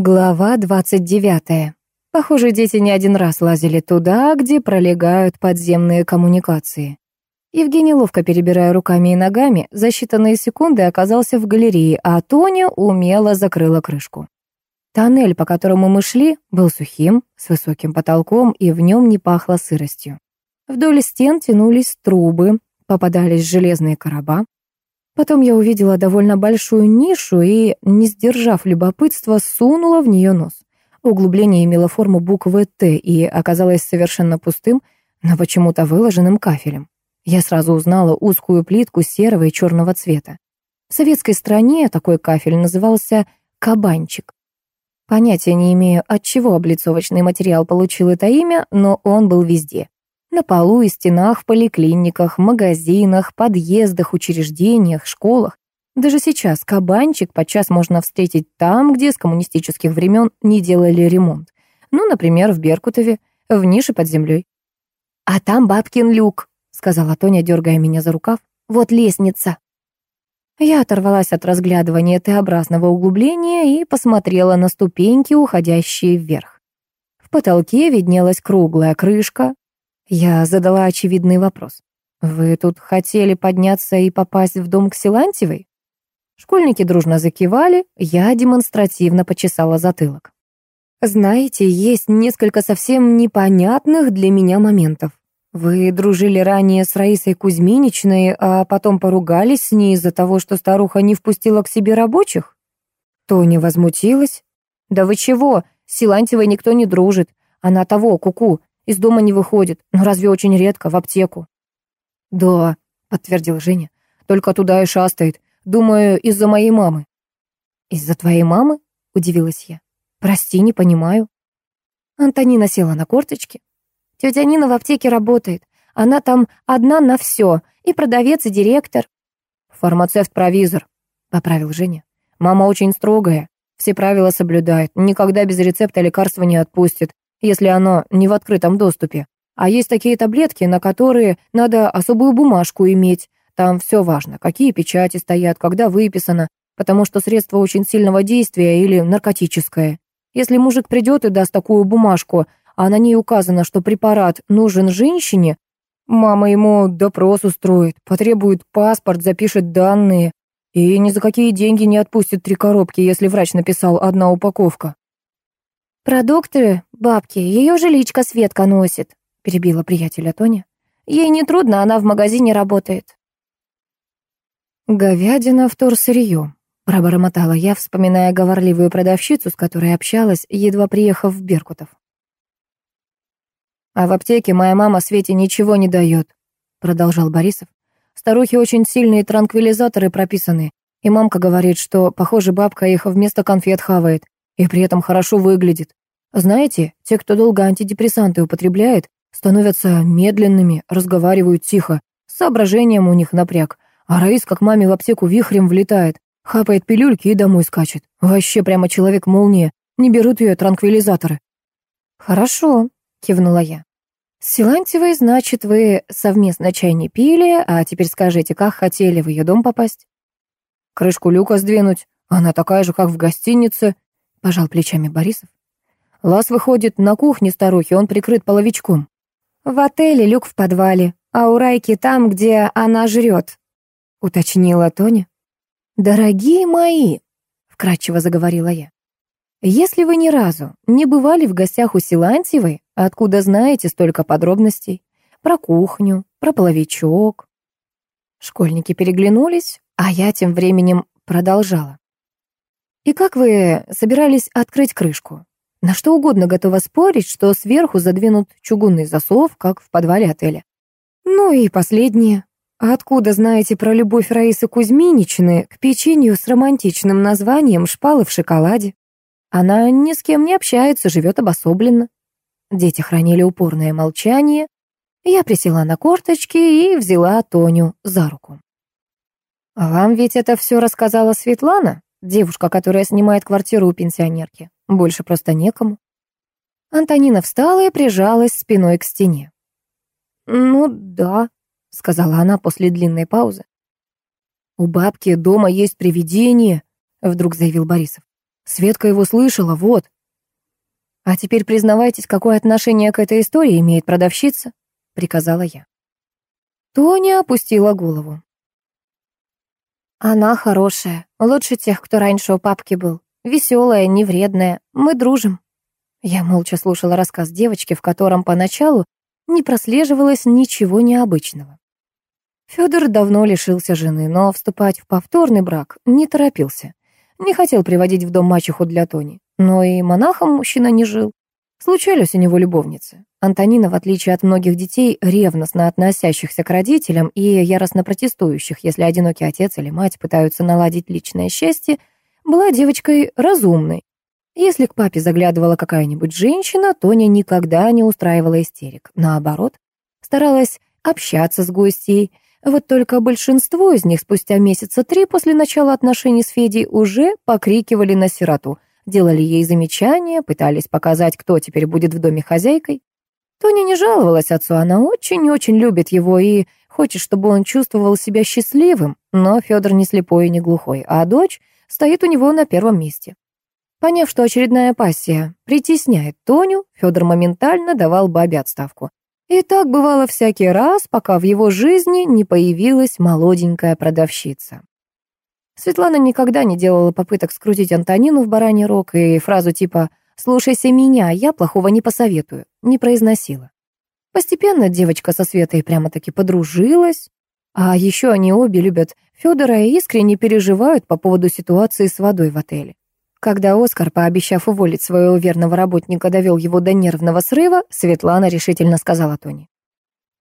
Глава двадцать девятая. Похоже, дети не один раз лазили туда, где пролегают подземные коммуникации. Евгений, ловко перебирая руками и ногами, за считанные секунды оказался в галерее, а Тоня умело закрыла крышку. Тоннель, по которому мы шли, был сухим, с высоким потолком, и в нем не пахло сыростью. Вдоль стен тянулись трубы, попадались железные короба. Потом я увидела довольно большую нишу и, не сдержав любопытства, сунула в нее нос. Углубление имело форму буквы «Т» и оказалось совершенно пустым, но почему-то выложенным кафелем. Я сразу узнала узкую плитку серого и черного цвета. В советской стране такой кафель назывался «кабанчик». Понятия не имею, от чего облицовочный материал получил это имя, но он был везде. На полу и стенах в поликлиниках, магазинах, подъездах, учреждениях, школах. Даже сейчас кабанчик подчас можно встретить там, где с коммунистических времен не делали ремонт. Ну, например, в Беркутове, в нише под землей. «А там бабкин люк», — сказала Тоня, дергая меня за рукав. «Вот лестница». Я оторвалась от разглядывания Т-образного углубления и посмотрела на ступеньки, уходящие вверх. В потолке виднелась круглая крышка. Я задала очевидный вопрос. «Вы тут хотели подняться и попасть в дом к Силантьевой?» Школьники дружно закивали, я демонстративно почесала затылок. «Знаете, есть несколько совсем непонятных для меня моментов. Вы дружили ранее с Раисой Кузьминичной, а потом поругались с ней из-за того, что старуха не впустила к себе рабочих? Тоня возмутилась. Да вы чего? С Силантьевой никто не дружит. Она того, куку, -ку, из дома не выходит. Ну разве очень редко, в аптеку? Да, подтвердил Женя. Только туда и шастает. Думаю, из-за моей мамы. Из-за твоей мамы? Удивилась я. Прости, не понимаю. Антонина села на корточки, Тетя Нина в аптеке работает. Она там одна на все. И продавец, и директор. Фармацевт-провизор, поправил Женя. Мама очень строгая. Все правила соблюдает. Никогда без рецепта лекарства не отпустит, если оно не в открытом доступе. А есть такие таблетки, на которые надо особую бумажку иметь. Там все важно, какие печати стоят, когда выписано, потому что средство очень сильного действия или наркотическое. Если мужик придет и даст такую бумажку, а на ней указано, что препарат нужен женщине, мама ему допрос устроит, потребует паспорт, запишет данные и ни за какие деньги не отпустит три коробки, если врач написал одна упаковка. «Продукты, бабки, ее жиличка Светка носит», — перебила приятеля Тоня. «Ей не трудно, она в магазине работает». «Говядина вторсырье», — пробормотала я, вспоминая говорливую продавщицу, с которой общалась, едва приехав в Беркутов. «А в аптеке моя мама Свете ничего не дает», — продолжал Борисов. «Старухи очень сильные транквилизаторы прописаны, и мамка говорит, что, похоже, бабка их вместо конфет хавает, и при этом хорошо выглядит. Знаете, те, кто долго антидепрессанты употребляет, становятся медленными, разговаривают тихо, с соображением у них напряг, а Раис как маме в аптеку вихрем влетает, хапает пилюльки и домой скачет. Вообще прямо человек-молния, не берут ее транквилизаторы». «Хорошо», — кивнула я. «С Силантьевой, значит, вы совместно чай не пили, а теперь скажите, как хотели в ее дом попасть?» «Крышку люка сдвинуть, она такая же, как в гостинице», — пожал плечами Борисов. «Лаз выходит на кухне старухи, он прикрыт половичком». «В отеле люк в подвале, а у Райки там, где она жрет», — уточнила Тоня. «Дорогие мои», — вкратчиво заговорила я, «если вы ни разу не бывали в гостях у Силантьевой, Откуда знаете столько подробностей? Про кухню, про половичок. Школьники переглянулись, а я тем временем продолжала. И как вы собирались открыть крышку? На что угодно готова спорить, что сверху задвинут чугунный засов, как в подвале отеля. Ну и последнее. Откуда знаете про любовь Раисы Кузьминичны к печенью с романтичным названием «Шпалы в шоколаде»? Она ни с кем не общается, живет обособленно. Дети хранили упорное молчание. Я присела на корточки и взяла Тоню за руку. «А «Вам ведь это все рассказала Светлана, девушка, которая снимает квартиру у пенсионерки. Больше просто некому». Антонина встала и прижалась спиной к стене. «Ну да», — сказала она после длинной паузы. «У бабки дома есть привидение», — вдруг заявил Борисов. Светка его слышала, вот. А теперь признавайтесь, какое отношение к этой истории имеет продавщица, приказала я. Тоня опустила голову. Она хорошая, лучше тех, кто раньше у папки был. Веселая, невредная, мы дружим. Я молча слушала рассказ девочки, в котором поначалу не прослеживалось ничего необычного. Федор давно лишился жены, но вступать в повторный брак не торопился. Не хотел приводить в дом мачеху для Тони. Но и монахом мужчина не жил. Случались у него любовницы. Антонина, в отличие от многих детей, ревностно относящихся к родителям и яростно протестующих, если одинокий отец или мать пытаются наладить личное счастье, была девочкой разумной. Если к папе заглядывала какая-нибудь женщина, Тоня никогда не устраивала истерик. Наоборот, старалась общаться с гостьей, вот только большинство из них спустя месяца три после начала отношений с Федей уже покрикивали на сироту, делали ей замечания, пытались показать, кто теперь будет в доме хозяйкой. Тоня не жаловалась отцу, она очень-очень любит его и хочет, чтобы он чувствовал себя счастливым, но Федор не слепой и не глухой, а дочь стоит у него на первом месте. Поняв, что очередная пассия притесняет Тоню, Федор моментально давал бабе отставку. И так бывало всякий раз, пока в его жизни не появилась молоденькая продавщица. Светлана никогда не делала попыток скрутить Антонину в бараний рог, и фразу типа «слушайся меня, я плохого не посоветую» не произносила. Постепенно девочка со Светой прямо-таки подружилась, а еще они обе любят Федора искренне переживают по поводу ситуации с водой в отеле. Когда Оскар, пообещав уволить своего верного работника, довел его до нервного срыва, Светлана решительно сказала Тони.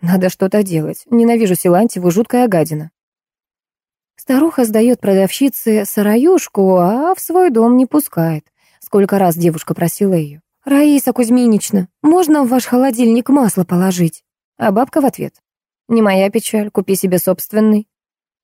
«Надо что-то делать. Ненавижу Силантьеву, жуткая гадина». Старуха сдает продавщице сыроюшку, а в свой дом не пускает. Сколько раз девушка просила ее. «Раиса Кузьминична, можно в ваш холодильник масло положить?» А бабка в ответ. «Не моя печаль, купи себе собственный».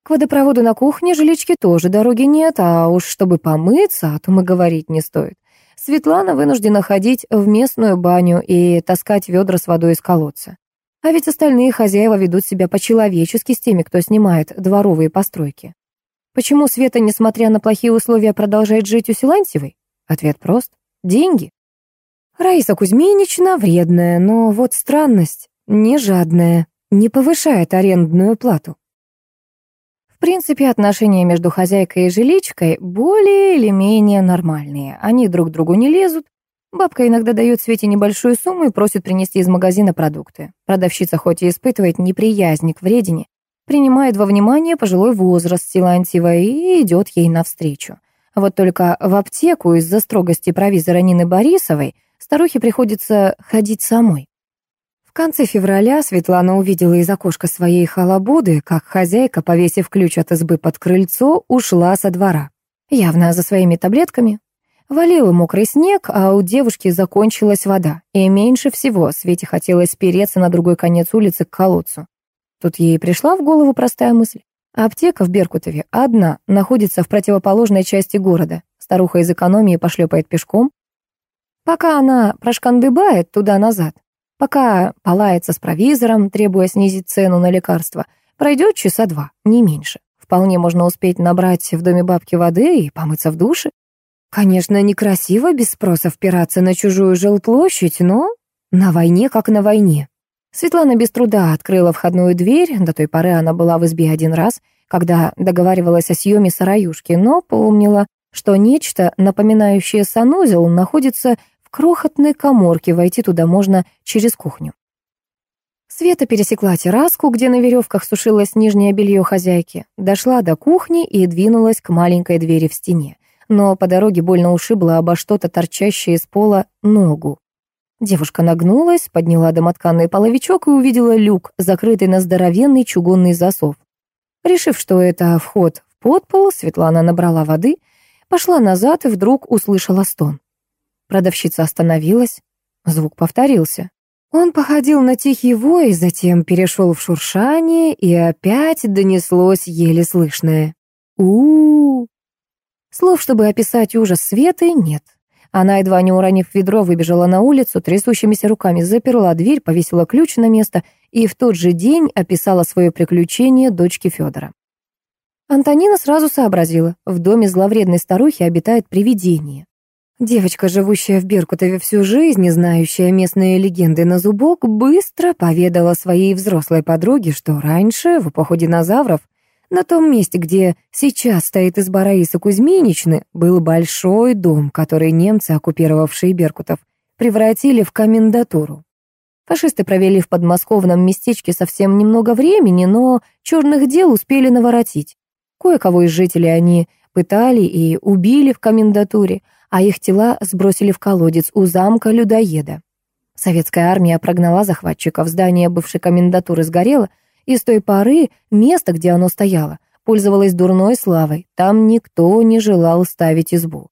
К водопроводу на кухне жилички тоже дороги нет, а уж чтобы помыться, о том и говорить не стоит. Светлана вынуждена ходить в местную баню и таскать ведра с водой из колодца. А ведь остальные хозяева ведут себя по-человечески с теми, кто снимает дворовые постройки. Почему Света, несмотря на плохие условия, продолжает жить у Силантьевой? Ответ прост. Деньги. Раиса Кузьминична вредная, но вот странность, не жадная, не повышает арендную плату. В принципе, отношения между хозяйкой и жиличкой более или менее нормальные. Они друг другу не лезут. Бабка иногда дает Свете небольшую сумму и просит принести из магазина продукты. Продавщица хоть и испытывает неприязнь к вредине, принимает во внимание пожилой возраст Силантьева и идет ей навстречу. Вот только в аптеку из-за строгости провизора Нины Борисовой старухе приходится ходить самой конце февраля Светлана увидела из окошка своей халабуды, как хозяйка, повесив ключ от избы под крыльцо, ушла со двора. Явно за своими таблетками. Валил мокрый снег, а у девушки закончилась вода. И меньше всего Свете хотелось спереться на другой конец улицы к колодцу. Тут ей пришла в голову простая мысль. Аптека в Беркутове одна, находится в противоположной части города. Старуха из экономии пошлепает пешком. Пока она прошкандыбает туда-назад, Пока полается с провизором, требуя снизить цену на лекарства, пройдет часа два, не меньше. Вполне можно успеть набрать в доме бабки воды и помыться в душе. Конечно, некрасиво без спроса впираться на чужую жилплощадь, но на войне как на войне. Светлана без труда открыла входную дверь, до той поры она была в избе один раз, когда договаривалась о съеме сараюшки, но помнила, что нечто, напоминающее санузел, находится крохотной коморке, войти туда можно через кухню. Света пересекла терраску, где на веревках сушилось нижнее белье хозяйки, дошла до кухни и двинулась к маленькой двери в стене, но по дороге больно ушибла обо что-то торчащее из пола ногу. Девушка нагнулась, подняла домотканный половичок и увидела люк, закрытый на здоровенный чугунный засов. Решив, что это вход в подпол, Светлана набрала воды, пошла назад и вдруг услышала стон. Продавщица остановилась. Звук повторился. Он походил на тихий вой, затем перешел в шуршание, и опять донеслось еле слышное. у у. Слов, чтобы описать ужас Светы, нет. Она, едва не уронив ведро, выбежала на улицу, трясущимися руками заперла дверь, повесила ключ на место и в тот же день описала свое приключение дочке Федора. Антонина сразу сообразила, в доме зловредной старухи обитает привидение. Девочка, живущая в Беркутове всю жизнь и знающая местные легенды на зубок, быстро поведала своей взрослой подруге, что раньше, в эпоху динозавров, на том месте, где сейчас стоит изба Раисы Кузьминичны, был большой дом, который немцы, оккупировавшие Беркутов, превратили в комендатуру. Фашисты провели в подмосковном местечке совсем немного времени, но черных дел успели наворотить. Кое-кого из жителей они пытали и убили в комендатуре, а их тела сбросили в колодец у замка людоеда. Советская армия прогнала захватчиков, здание бывшей комендатуры сгорело, и с той поры место, где оно стояло, пользовалось дурной славой, там никто не желал ставить избу.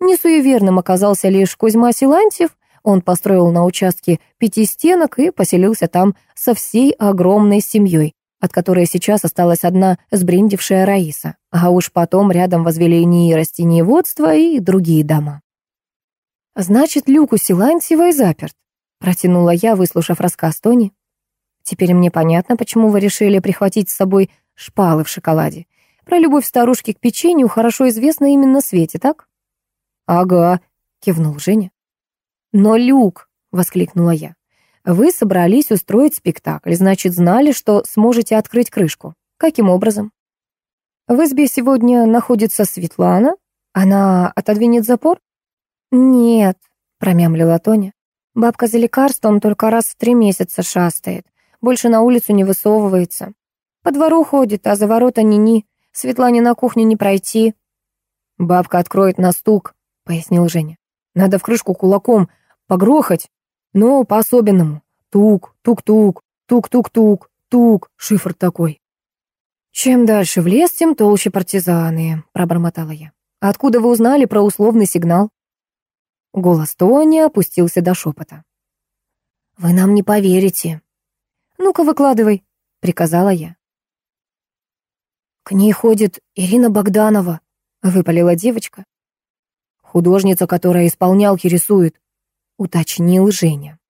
Несуеверным оказался лишь Кузьма Силантьев, он построил на участке пяти стенок и поселился там со всей огромной семьей, от которой сейчас осталась одна сбрендившая Раиса, а уж потом рядом возвели НИИ растениеводство и другие дома. «Значит, люк у Силантьева заперт», — протянула я, выслушав рассказ Тони. «Теперь мне понятно, почему вы решили прихватить с собой шпалы в шоколаде. Про любовь старушки к печенью хорошо известно именно Свете, так?» «Ага», — кивнул Женя. «Но люк!» — воскликнула я. Вы собрались устроить спектакль, значит, знали, что сможете открыть крышку. Каким образом? В избе сегодня находится Светлана. Она отодвинет запор? Нет, промямлила Тоня. Бабка за лекарством только раз в три месяца шастает. Больше на улицу не высовывается. По двору ходит, а за ворота ни-ни. Светлане на кухню не пройти. Бабка откроет на стук, пояснил Женя. Надо в крышку кулаком погрохать, но по-особенному. Тук, тук-тук, тук-тук-тук, тук, шифр такой. «Чем дальше в лес, тем толще партизаны», — пробормотала я. «Откуда вы узнали про условный сигнал?» Голос Тони опустился до шепота. «Вы нам не поверите». «Ну-ка, выкладывай», — приказала я. «К ней ходит Ирина Богданова», — выпалила девочка. «Художница, которая исполнялки рисует», — уточнил Женя.